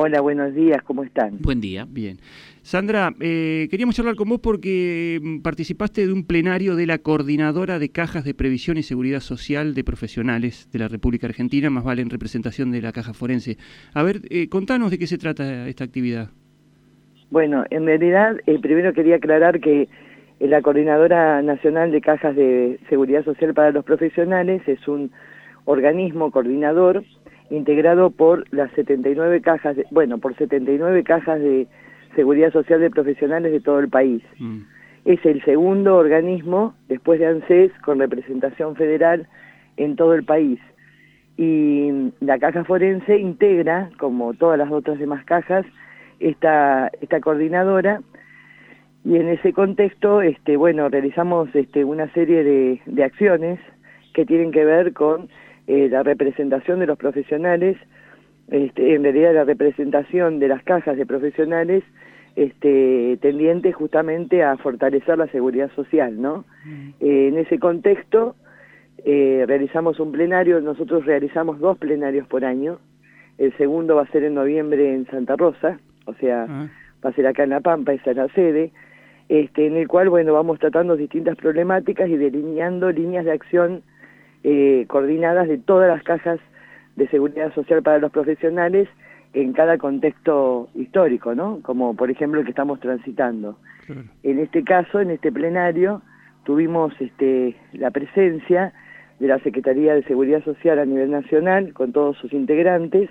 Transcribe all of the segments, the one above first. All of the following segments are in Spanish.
Hola, buenos días, ¿cómo están? Buen día. Bien. Sandra, eh, queríamos charlar con vos porque mm, participaste de un plenario de la Coordinadora de Cajas de Previsión y Seguridad Social de Profesionales de la República Argentina, más vale en representación de la Caja Forense. A ver, eh, contanos de qué se trata esta actividad. Bueno, en realidad, eh, primero quería aclarar que la Coordinadora Nacional de Cajas de Seguridad Social para los Profesionales es un organismo coordinador integrado por las 79 cajas, de, bueno, por 79 cajas de seguridad social de profesionales de todo el país. Mm. Es el segundo organismo, después de ANSES, con representación federal en todo el país. Y la caja forense integra, como todas las otras demás cajas, esta, esta coordinadora, y en ese contexto, este, bueno, realizamos este, una serie de, de acciones que tienen que ver con eh, la representación de los profesionales, este, en realidad la representación de las cajas de profesionales este, tendiente justamente a fortalecer la seguridad social, ¿no? Mm. Eh, en ese contexto eh, realizamos un plenario, nosotros realizamos dos plenarios por año, el segundo va a ser en noviembre en Santa Rosa, o sea, ah. va a ser acá en La Pampa, esa es la sede, este, en el cual, bueno, vamos tratando distintas problemáticas y delineando líneas de acción eh, coordinadas de todas las cajas de seguridad social para los profesionales en cada contexto histórico, ¿no? Como por ejemplo el que estamos transitando. En este caso, en este plenario, tuvimos este, la presencia de la Secretaría de Seguridad Social a nivel nacional, con todos sus integrantes,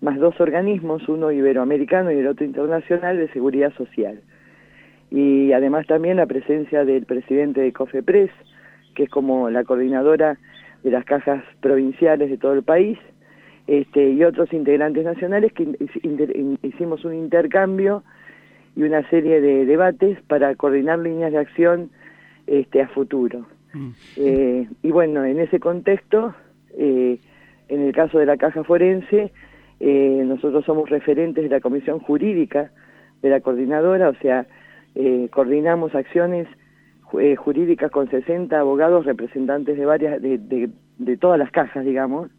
más dos organismos, uno iberoamericano y el otro internacional de seguridad social. Y además también la presencia del presidente de COFEPRES, que es como la coordinadora de las cajas provinciales de todo el país, este, y otros integrantes nacionales que hicimos un intercambio y una serie de debates para coordinar líneas de acción este, a futuro. Mm. Eh, y bueno, en ese contexto, eh, en el caso de la caja forense, eh, nosotros somos referentes de la comisión jurídica de la coordinadora, o sea, coordinamos acciones eh, jurídicas con 60 abogados representantes de varias de, de, todas las cajas digamos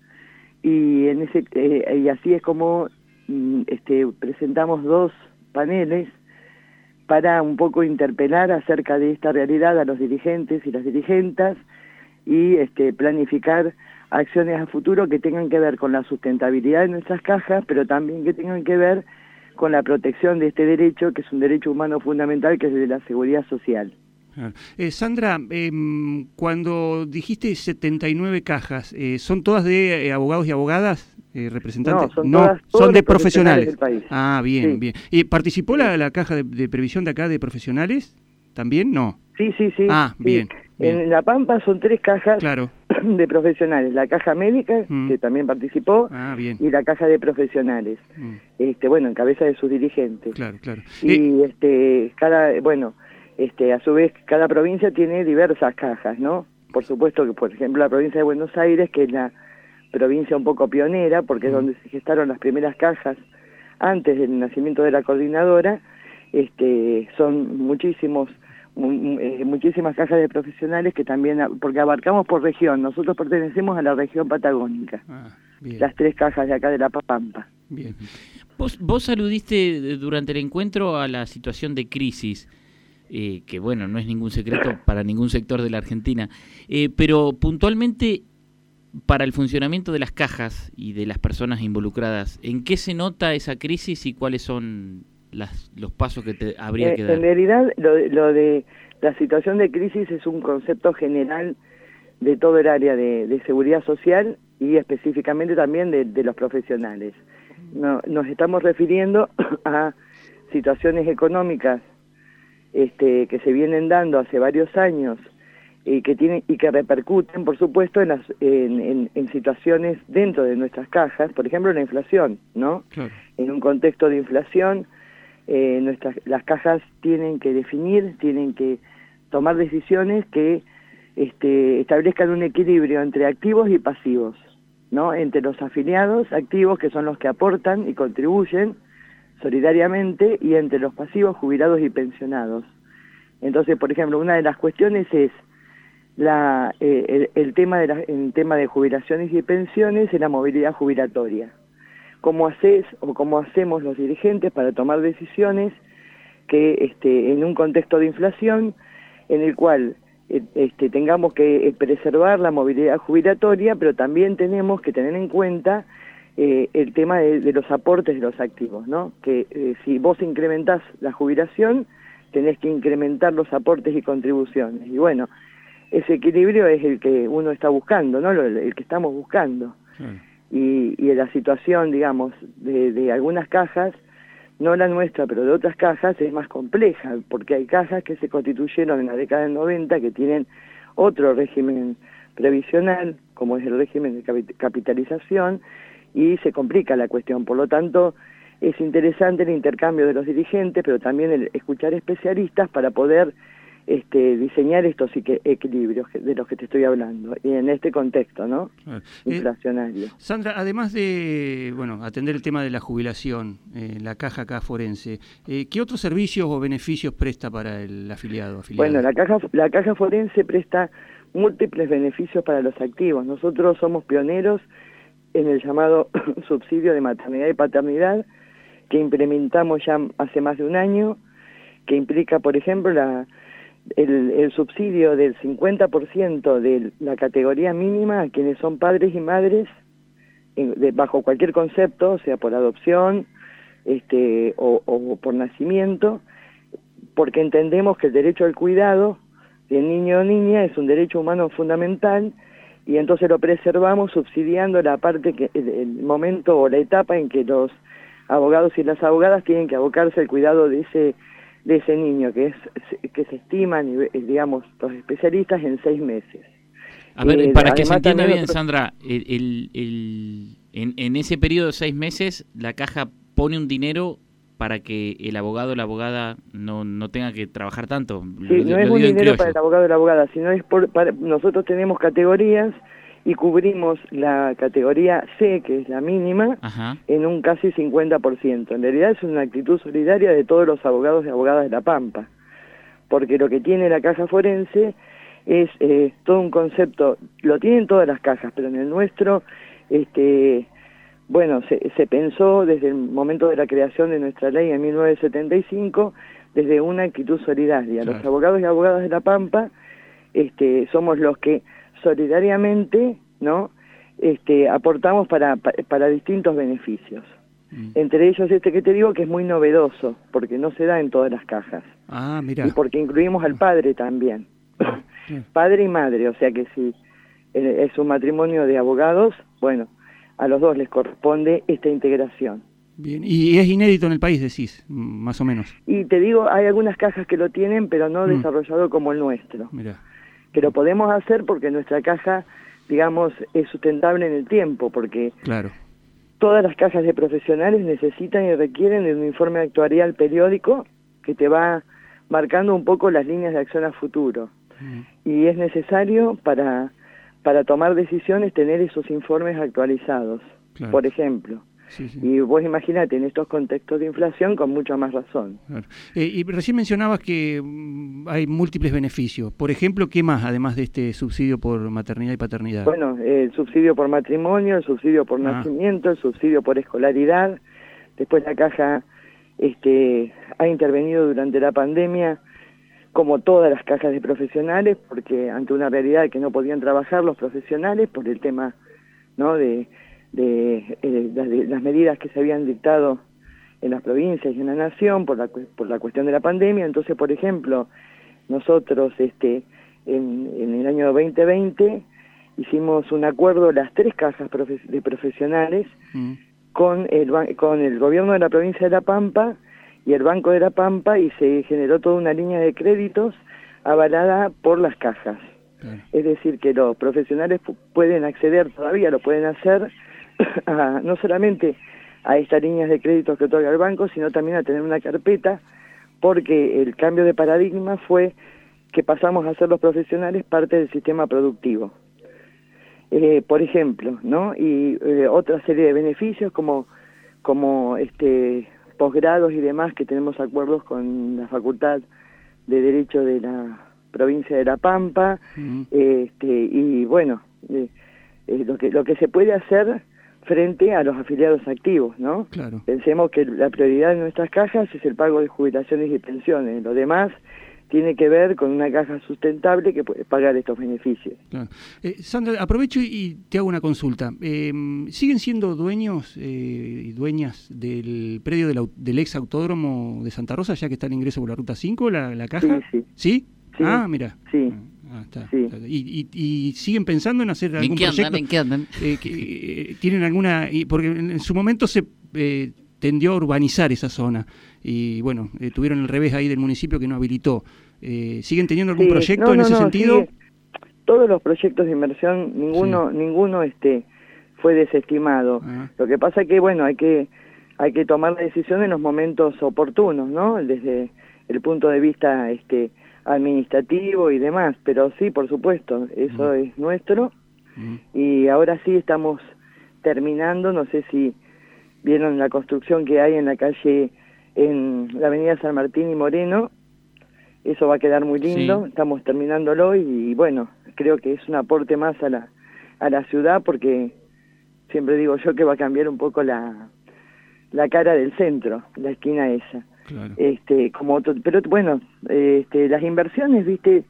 y en ese eh, y así es como mm, este presentamos dos paneles para un poco interpelar acerca de esta realidad a los dirigentes y las dirigentas y este planificar acciones a futuro que tengan que ver con la sustentabilidad de nuestras cajas, pero también que tengan que ver con la protección de este derecho, que es un derecho humano fundamental, que es el de la seguridad social. Eh, Sandra, em, cuando dijiste 79 cajas, eh, ¿son todas de eh, abogados y abogadas? representantes no, son, de profesionales. Ah, bien, bien. ¿Y participó la, caja de, previsión de acá de profesionales? ¿También? No. Sí, sí, sí. Ah, bien, En La Pampa son tres cajas de profesionales. La caja médica, mm. que también participó, ah, bien. y la caja de profesionales. Mm. Este, bueno, en cabeza de sus dirigentes. Claro, claro. Y este, cada, bueno, este, a su vez, cada provincia tiene diversas cajas, ¿no? Por supuesto que, por ejemplo, la provincia de Buenos Aires, que es la provincia un poco pionera, porque es donde se gestaron las primeras cajas antes del nacimiento de la coordinadora, este, son muchísimos eh, muchísimas cajas de profesionales que también, porque abarcamos por región, nosotros pertenecemos a la región patagónica, ah, las tres cajas de acá de La Pampa. Bien. Vos, vos aludiste durante el encuentro a la situación de crisis eh, que bueno, no es ningún secreto para ningún sector de la Argentina, eh, pero puntualmente para el funcionamiento de las cajas y de las personas involucradas, ¿en qué se nota esa crisis y cuáles son las, los pasos que te, habría que eh, dar? En realidad, lo, de la situación de crisis es un concepto general de todo el área de, seguridad social y específicamente también de, los profesionales. nos estamos refiriendo a situaciones económicas este, que se vienen dando hace varios años y que tienen y que repercuten, por supuesto, en, las, en, en, situaciones dentro de nuestras cajas, por ejemplo, la inflación, ¿no? En un contexto de inflación, eh, nuestras las cajas tienen que definir, tienen que tomar decisiones que este, establezcan un equilibrio entre activos y pasivos, ¿no? Entre los afiliados activos, que son los que aportan y contribuyen, solidariamente y entre los pasivos jubilados y pensionados. Entonces, por ejemplo, una de las cuestiones es la, eh, el, tema de la, el tema de jubilaciones y pensiones en la movilidad jubilatoria. cómo haces o cómo hacemos los dirigentes para tomar decisiones que este, en un contexto de inflación en el cual eh, este, tengamos que preservar la movilidad jubilatoria, pero también tenemos que tener en cuenta eh, el tema de, los aportes de los activos, ¿no? Que si vos incrementás la jubilación, tenés que incrementar los aportes y contribuciones. Y bueno, ese equilibrio es el que uno está buscando, ¿no? El, que estamos buscando. Y, y la situación, digamos, de, de algunas cajas no la nuestra, pero de otras cajas es más compleja, porque hay cajas que se constituyeron en la década del 90 que tienen otro régimen previsional, como es el régimen de capitalización, y se complica la cuestión. Por lo tanto, es interesante el intercambio de los dirigentes, pero también el escuchar especialistas para poder este, diseñar estos equilibrios de los que te estoy hablando, y en este contexto, ¿no? Eh, Inflacionario. Sandra, además de, bueno, atender el tema de la jubilación, eh, la caja acá forense, eh, ¿qué otros servicios o beneficios presta para el afiliado, Bueno, la caja, la caja forense presta múltiples beneficios para los activos. Nosotros somos pioneros en el llamado subsidio de maternidad y paternidad, que implementamos ya hace más de un año, que implica, por ejemplo, la el, subsidio del 50% de la categoría mínima a quienes son padres y madres bajo cualquier concepto, o sea por adopción este, o, por nacimiento, porque entendemos que el derecho al cuidado del niño o niña es un derecho humano fundamental y entonces lo preservamos subsidiando la parte que el momento o la etapa en que los abogados y las abogadas tienen que abocarse al cuidado de ese de ese niño que es que se estiman digamos los especialistas en seis meses. A ver eh, para que se entienda bien Sandra el, el, en, en, ese periodo de seis meses la caja pone un dinero para que el abogado o la abogada no, no tenga que trabajar tanto. Sí, no es un dinero para el abogado o la abogada sino es por para, nosotros tenemos categorías y cubrimos la categoría C, que es la mínima, en un casi 50%. En realidad es una actitud solidaria de todos los abogados y abogadas de La Pampa, porque lo que tiene la caja forense es eh, todo un concepto, lo tienen todas las cajas, pero en el nuestro, este, bueno, se, se pensó desde el momento de la creación de nuestra ley en 1975, desde una actitud solidaria. Los abogados y abogadas de La Pampa este, somos los que solidariamente, ¿no? Este, aportamos para, para, distintos beneficios. Mm. Entre ellos este que te digo que es muy novedoso, porque no se da en todas las cajas. Ah, mira. Y porque incluimos al padre también. Padre y madre, o sea que si es un matrimonio de abogados, bueno, a los dos les corresponde esta integración. Bien, y es inédito en el país, decís, más o menos. Y te digo, hay algunas cajas que lo tienen, pero no mm. desarrollado como el nuestro. Mira que lo podemos hacer porque nuestra caja, digamos, es sustentable en el tiempo, porque claro. todas las cajas de profesionales necesitan y requieren de un informe actuarial periódico que te va marcando un poco las líneas de acción a futuro. Mm. Y es necesario para, para tomar decisiones tener esos informes actualizados. Por ejemplo, y vos imaginate en estos contextos de inflación con mucha más razón. Eh, y recién mencionabas que mm, hay múltiples beneficios. Por ejemplo, ¿qué más además de este subsidio por maternidad y paternidad? Bueno, el subsidio por matrimonio, el subsidio por ah. nacimiento, el subsidio por escolaridad. Después la caja este, ha intervenido durante la pandemia como todas las cajas de profesionales, porque ante una realidad que no podían trabajar los profesionales por el tema ¿no? de eh, de, las medidas que se habían dictado en las provincias y en la nación por la, por la cuestión de la pandemia. Entonces, por ejemplo, nosotros este, en, en el año 2020 hicimos un acuerdo, las tres cajas de profesionales, mm. con, el, con el gobierno de la provincia de La Pampa y el Banco de La Pampa y se generó toda una línea de créditos avalada por las cajas. Es decir, que los profesionales pueden acceder, todavía lo pueden hacer, no solamente a estas líneas de créditos que otorga el banco, sino también a tener una carpeta, porque el cambio de paradigma fue que pasamos a ser los profesionales parte del sistema productivo. Eh, por ejemplo, ¿no? Y eh, otra serie de beneficios como, como este, posgrados y demás, que tenemos acuerdos con la Facultad de Derecho de la provincia de La Pampa, este, y bueno, eh, lo, que, lo que se puede hacer frente a los afiliados activos, ¿no? Claro. Pensemos que la prioridad de nuestras cajas es el pago de jubilaciones y pensiones. Lo demás tiene que ver con una caja sustentable que puede pagar estos beneficios. Claro. Eh, Sandra, aprovecho y te hago una consulta. Eh, ¿Siguen siendo dueños eh, y dueñas del predio del, del ex autódromo de Santa Rosa, ya que está el ingreso por la Ruta 5, la, la caja? Sí, sí. ¿Sí? Sí. Ah, mira. Sí. Ah, está, Sí. está. ¿Y, y, y siguen pensando en hacer ¿En algún qué proyecto? ¿En qué andan? eh, que, eh, tienen alguna y porque en, en su momento se eh, tendió a urbanizar esa zona. Y bueno eh, tuvieron el revés ahí del municipio que no habilitó. Eh, siguen teniendo algún Sí, proyecto no, en no, ese no, sentido sigue. Todos los proyectos de inversión, ninguno, ninguno este fue desestimado. Ah. Lo que pasa es que bueno, hay que hay que tomar la decisión en los momentos oportunos, ¿no? Desde el punto de vista este administrativo y demás, pero sí, por supuesto, eso es nuestro. Mm, y ahora sí estamos terminando, no sé si vieron la construcción que hay en la calle en la avenida San Martín y Moreno, eso va a quedar muy lindo, Sí. estamos terminándolo y, y bueno, creo que es un aporte más a la a la ciudad porque siempre digo yo que va a cambiar un poco la la cara del centro, la esquina esa. Claro. Este como otro- pero bueno este las inversiones viste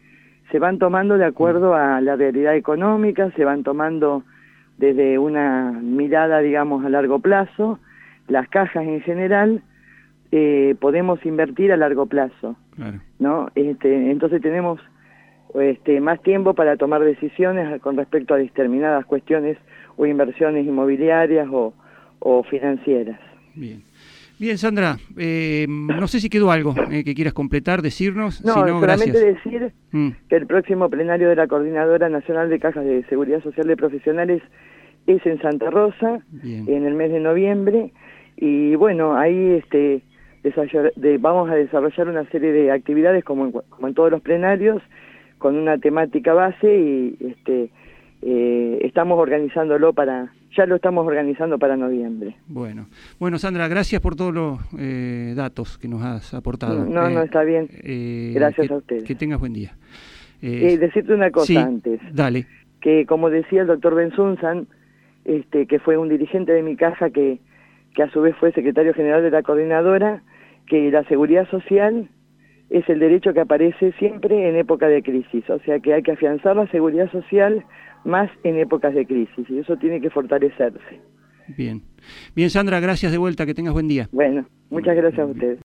se van tomando de acuerdo a la realidad económica se van tomando desde una mirada digamos a largo plazo las cajas en general eh, podemos invertir a largo plazo claro. no este entonces tenemos este más tiempo para tomar decisiones con respecto a determinadas cuestiones o inversiones inmobiliarias o, o financieras. Bien bien Sandra eh, no sé si quedó algo eh, que quieras completar decirnos. No, si no solamente gracias. decir Mm, que el próximo plenario de la Coordinadora Nacional de Cajas de Seguridad Social de Profesionales es en Santa Rosa, bien. en el mes de noviembre, y bueno, ahí este, de- vamos a desarrollar una serie de actividades como en, como en todos los plenarios, con una temática base y este, eh, estamos organizándolo para, ya lo estamos organizando para noviembre. bueno bueno Sandra gracias por todos los eh, datos que nos has aportado No, no, Eh, está bien. eh, Gracias que- a ustedes. que tengas buen día Eh, decirte una cosa sí, antes. dale que como decía el doctor Benzunzan, este, que fue un dirigente de mi caja que, que a su vez fue secretario general de la coordinadora, que la seguridad social es el derecho que aparece siempre en época de crisis, o sea que hay que afianzar la seguridad social más en épocas de crisis y eso tiene que fortalecerse. Bien. Bien, Sandra, gracias de vuelta, que tengas buen día. Bueno, muchas gracias a ustedes.